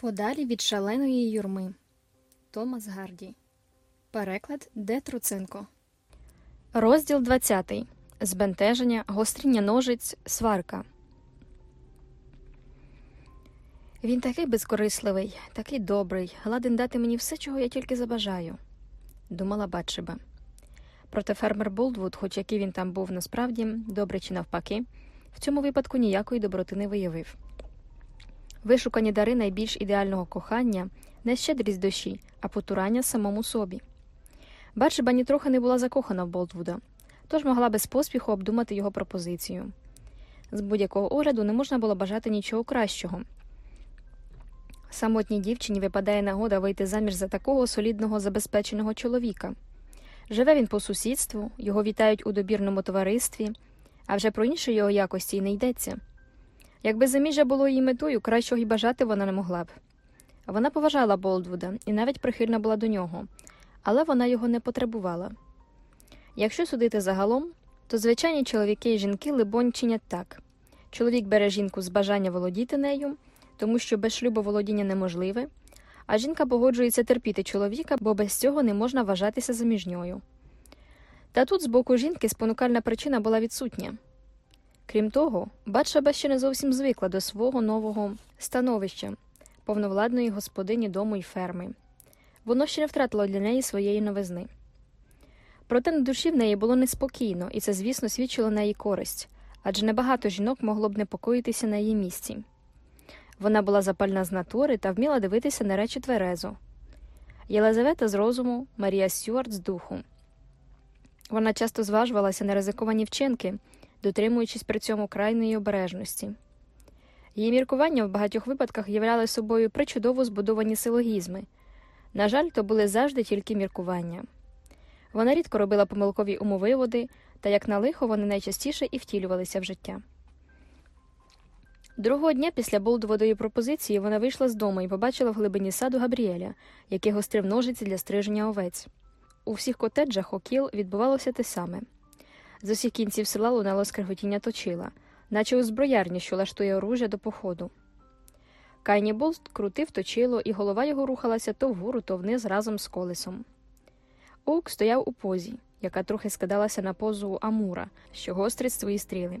Подалі від шаленої юрми. Томас Гарді. Переклад Де Труценко. Розділ 20. Збентеження, гостріння ножиць, сварка. Він такий безкорисливий, такий добрий, ладен дати мені все, чого я тільки забажаю, думала Батшеба. Проте фермер Болдвуд, хоч який він там був насправді, добрий чи навпаки, в цьому випадку ніякої доброти не виявив. Вишукані дари найбільш ідеального кохання не щедрість душі, а потурання самому собі. Батшеба нітрохи не була закохана в Болдвуда, тож могла без поспіху обдумати його пропозицію. З будь-якого огляду не можна було бажати нічого кращого. Самотній дівчині випадає нагода вийти заміж за такого солідного забезпеченого чоловіка. Живе він по сусідству, його вітають у добірному товаристві, а вже про інші його якості й не йдеться. Якби заміжжя було її метою, кращого й бажати вона не могла б. Вона поважала Болдвуда і навіть прихильна була до нього, але вона його не потребувала. Якщо судити загалом, то звичайні чоловіки і жінки, либонь, чинять так чоловік бере жінку з бажання володіти нею, тому що без шлюбу володіння неможливе, а жінка погоджується терпіти чоловіка, бо без цього не можна вважатися заміжньою. Та тут з боку жінки спонукальна причина була відсутня. Крім того, Батшаба ще не зовсім звикла до свого нового становища, повновладної господині дому й ферми. Воно ще не втратило для неї своєї новизни. Проте на душі в неї було неспокійно, і це, звісно, свідчило на її користь, адже небагато жінок могло б непокоїтися на її місці. Вона була запальна з натури та вміла дивитися на речі тверезо. Єлизавета з розуму, Марія Стюарт з духу. Вона часто зважувалася на ризиковані вчинки, дотримуючись при цьому крайної обережності. Її міркування в багатьох випадках являли собою причудово збудовані силогізми. На жаль, то були завжди тільки міркування. Вона рідко робила помилкові умовиводи, та як на лихо вони найчастіше і втілювалися в життя. Другого дня після Болдводої пропозиції вона вийшла з дому і побачила в глибині саду Габріеля, який гострив ножиці для стриження овець. У всіх котеджах окіл відбувалося те саме. З усіх кінців села лунало скриготіння точила, наче у зброярні, що лаштує оружя до походу. Кайні Болт крутив точило, і голова його рухалася то вгору, то вниз разом з колесом. Оук стояв у позі, яка трохи скидалася на позу Амура, що гострить свої стріли.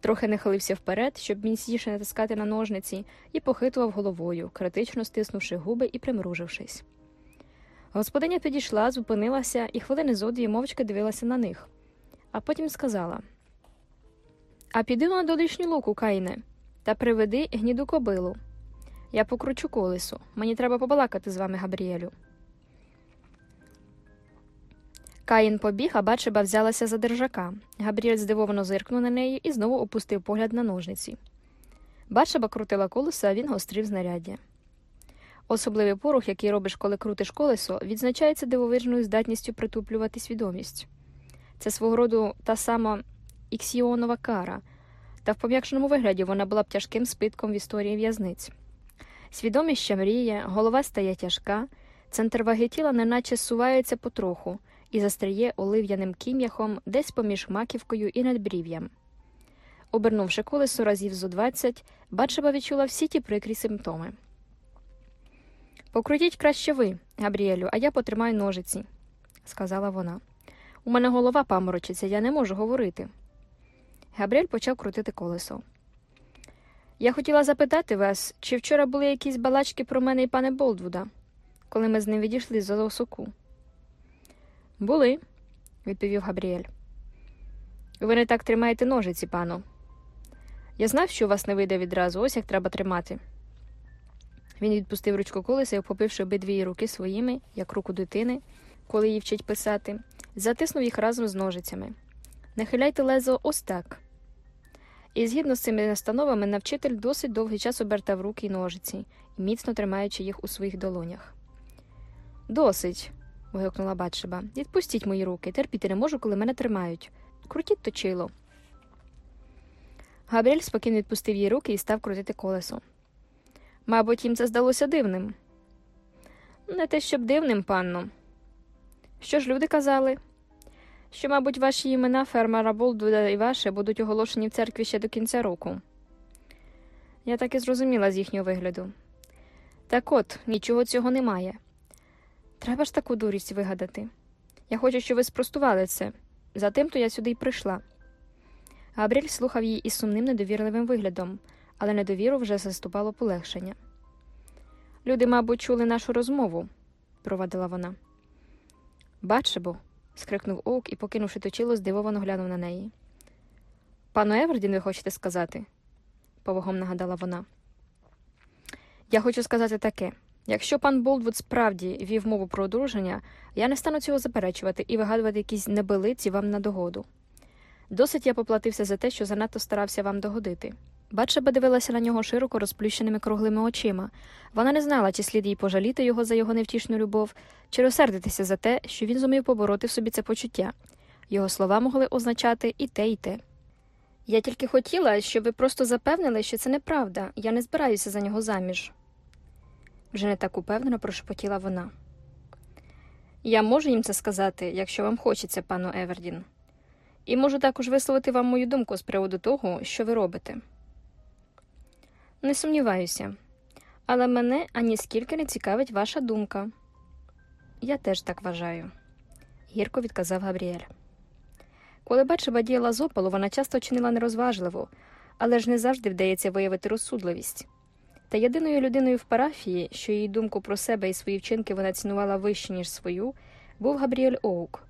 Трохи нахилився вперед, щоб міцніше натискати на ножниці, і похитував головою, критично стиснувши губи і примружившись. Господиня підійшла, зупинилася і хвилини зо дві мовчки дивилася на них, а потім сказала А піди на долишню луку, Кайне, та приведи гніду кобилу. Я покручу колесо. Мені треба побалакати з вами, Габріелю. Каїн побіг, а бачиба взялася за держака. Габріель здивовано зиркнув на неї і знову опустив погляд на ножниці. Бачиба крутила колесо, а він гострив знаряддя. Особливий порух, який робиш, коли крутиш колесо, відзначається дивовижною здатністю притуплювати свідомість. Це свого роду та сама іксіонова кара, та в пом'якшеному вигляді вона була б тяжким спитком в історії в'язниць. Свідомість ще мріє, голова стає тяжка, центр ваги тіла неначе сувається потроху і застряє олив'яним кім'яхом десь поміж маківкою і надбрів'ям. Обернувши колесо разів зо двадцять, Батшеба відчула всі ті прикрі симптоми. Покрутіть краще ви, Габріелю, а я потримаю ножиці, сказала вона. У мене голова паморочиться, я не можу говорити. Габріель почав крутити колесо. Я хотіла запитати вас, чи вчора були якісь балачки про мене і пане Болдвуда, коли ми з ним відійшли з осоку. Були, відповів Габріель. Ви не так тримаєте ножиці, пану. Я знав, що у вас не вийде відразу, ось як треба тримати. Він відпустив ручку колеса і, обхопивши обидві руки своїми, як руку дитини, коли її вчить писати, затиснув їх разом з ножицями. Нахиляйте лезо ось так. І згідно з цими настановами, навчитель досить довгий час обертав руки й ножиці, міцно тримаючи їх у своїх долонях. Досить. вигукнула Батшеба. Відпустіть мої руки, терпіти не можу, коли мене тримають. Крутіть точило. Габріель спокійно відпустив її руки і став крутити колесо. Мабуть, їм це здалося дивним. Не те, щоб дивним, панно. Що ж люди казали? Що, мабуть, ваші імена фермера Болдуда і ваше будуть оголошені в церкві ще до кінця року. Я так і зрозуміла з їхнього вигляду. Так от, нічого цього немає. Треба ж таку дурість вигадати. Я хочу, щоб ви спростували це. Затим то я сюди й прийшла. Габріель слухав її із сумним недовірливим виглядом, але недовіру вже заступало полегшення. Люди, мабуть, чули нашу розмову, провадила вона. Бачи бо. Скрикнув Оук і, покинувши точило, здивовано глянув на неї. Пану Евердін, ви хочете сказати? повагом нагадала вона. Я хочу сказати таке. Якщо пан Болдвуд справді вів мову про одруження, я не стану цього заперечувати і вигадувати якісь небелиці вам на догоду. Досить я поплатився за те, що занадто старався вам догодити. Батшеба дивилася на нього широко розплющеними круглими очима. Вона не знала, чи слід їй пожаліти його за його невтішну любов, чи розсердитися за те, що він зумів побороти в собі це почуття. Його слова могли означати і те, і те. Я тільки хотіла, щоб ви просто запевнили, що це неправда, я не збираюся за нього заміж. Вже не так упевнено прошепотіла вона. Я можу їм це сказати, якщо вам хочеться, пану Евердін, і можу також висловити вам мою думку з приводу того, що ви робите. Не сумніваюся, але мене ані скільки не цікавить ваша думка. Я теж так вважаю, гірко відказав Габріель. Коли бачива діяла з опалу, вона часто чинила нерозважливо, але ж не завжди вдається виявити розсудливість. Та єдиною людиною в парафії, що її думку про себе і свої вчинки вона цінувала вище, ніж свою, був Габріель Оук.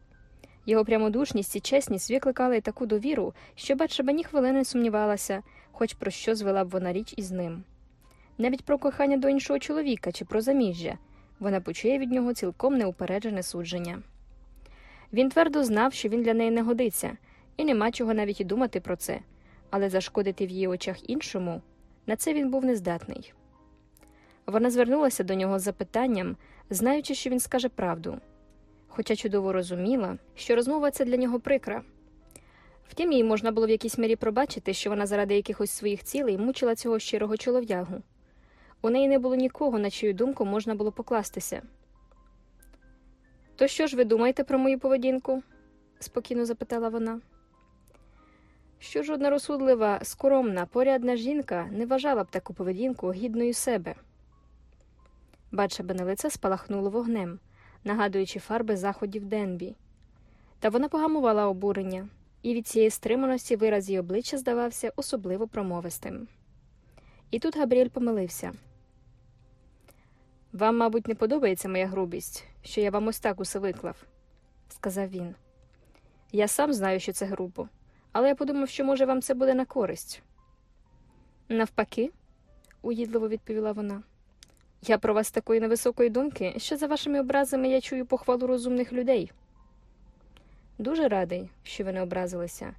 Його прямодушність і чесність викликали таку довіру, що Батшеба ні хвилини сумнівалася, хоч про що звела б вона річ із ним. Навіть про кохання до іншого чоловіка чи про заміжжя вона почує від нього цілком неупереджене судження. Він твердо знав, що він для неї не годиться, і нема чого навіть і думати про це, але зашкодити в її очах іншому на це він був нездатний. Вона звернулася до нього з запитанням, знаючи, що він скаже правду, хоча чудово розуміла, що розмова ця для нього прикра. Втім, їй можна було в якійсь мірі пробачити, що вона заради якихось своїх цілей мучила цього щирого чолов'ягу. У неї не було нікого, на чию думку можна було покластися. То що ж ви думаєте про мою поведінку? спокійно запитала вона. Що жодна розсудлива, скромна, порядна жінка не вважала б таку поведінку гідною себе. Бачабине лице спалахнуло вогнем, нагадуючи фарби заходів Денбі. Та вона погамувала обурення, і від цієї стриманості вираз її обличчя здавався особливо промовистим. І тут Габріель помилився. Вам, мабуть, не подобається моя грубість, що я вам ось так усе виклав, сказав він. Я сам знаю, що це грубо, але я подумав, що, може, вам це буде на користь. Навпаки, уїдливо відповіла вона. Я про вас такої невисокої думки, що за вашими образами я чую похвалу розумних людей. Дуже радий, що ви не образилися,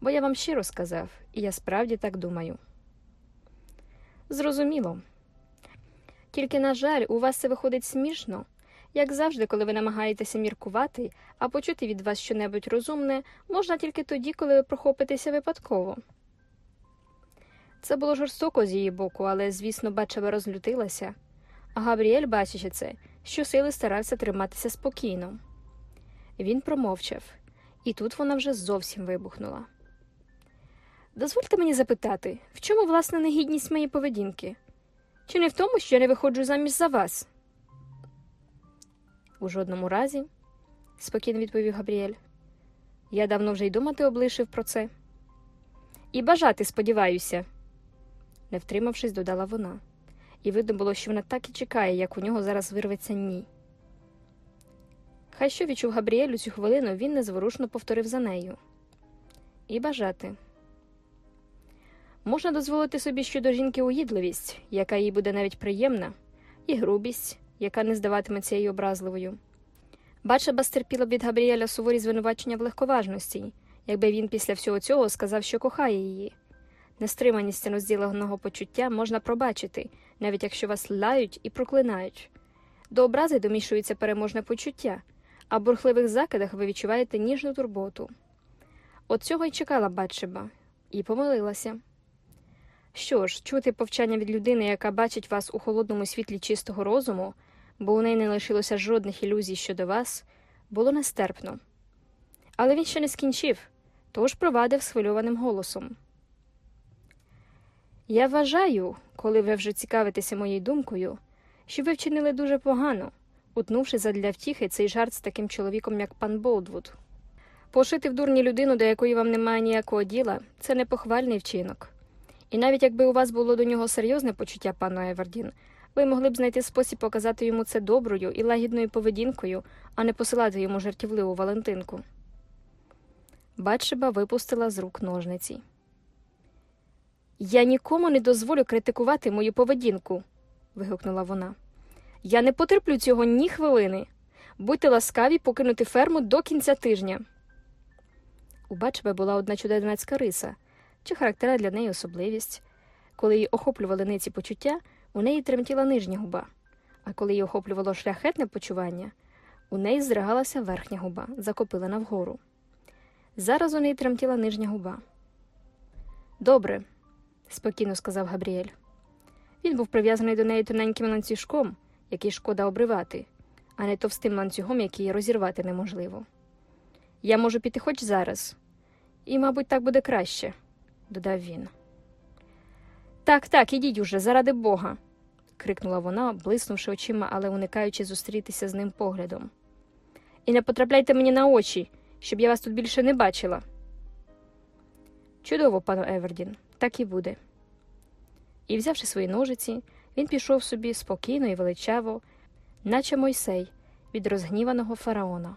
бо я вам щиро сказав, і я справді так думаю. Зрозуміло. Тільки, на жаль, у вас це виходить смішно, як завжди, коли ви намагаєтеся міркувати, а почути від вас щонебудь розумне можна тільки тоді, коли ви прохопитеся випадково. Це було жорстоко з її боку, але, звісно, бачева розлютилася, Габріель, бачачи це, щосили старався триматися спокійно. Він промовчав, і тут вона вже зовсім вибухнула. Дозвольте мені запитати, в чому власне негідність моєї поведінки? Чи не в тому, що я не виходжу заміж за вас? У жодному разі, спокійно відповів Габріель. Я давно вже й думати облишив про це. І бажати, сподіваюся, не втримавшись, додала вона, і видно було, що вона так і чекає, як у нього зараз вирветься ні. Хай що відчув Габріель цю хвилину, він незворушно повторив за нею. І бажати. Можна дозволити собі щодо жінки уїдливість, яка їй буде навіть приємна, і грубість, яка не здаватиметься їй образливою. Бачаба стерпіла б від Габріеля суворі звинувачення в легковажності, якби він після всього цього сказав, що кохає її. Нестриманість розділеного почуття можна пробачити, навіть якщо вас лають і проклинають. До образи домішується переможне почуття, а в бурхливих закидах ви відчуваєте ніжну турботу. От цього й чекала Батшеба, і помилилася. Що ж, чути повчання від людини, яка бачить вас у холодному світлі чистого розуму, бо у неї не лишилося жодних ілюзій щодо вас, було нестерпно. Але він ще не скінчив, тож провадив схвильованим голосом. Я вважаю, коли ви вже цікавитеся моєю думкою, що ви вчинили дуже погано, утнувши задля втіхи цей жарт з таким чоловіком, як пан Болдвуд. Пошити в дурні людину, до якої вам немає ніякого діла, це непохвальний вчинок. І навіть якби у вас було до нього серйозне почуття, пану Евердін, ви могли б знайти спосіб показати йому це доброю і лагідною поведінкою, а не посилати йому жартівливу Валентинку. Батшеба випустила з рук ножниці. Я нікому не дозволю критикувати мою поведінку. вигукнула вона. Я не потерплю цього ні хвилини. Будьте ласкаві покинути ферму до кінця тижня. У Батшеби була одна чудернацька риса, чи характерна для неї особливість. Коли її охоплювали ниці почуття, у неї тремтіла нижня губа, а коли її охоплювало шляхетне почування, у неї здригалася верхня губа, закопилена вгору. Зараз у неї тремтіла нижня губа. Добре, спокійно сказав Габріель. Він був прив'язаний до неї тоненьким ланцюжком, який шкода обривати, а не товстим ланцюгом, який розірвати неможливо. Я можу піти хоч зараз, і, мабуть, так буде краще, додав він. Так, так, ідіть уже, заради Бога. крикнула вона, блиснувши очима, але уникаючи зустрітися з ним поглядом. І не потрапляйте мені на очі, щоб я вас тут більше не бачила. Чудово, пану Евердін, так і буде. І, взявши свої ножиці, він пішов собі спокійно і величаво, наче Мойсей від розгніваного фараона.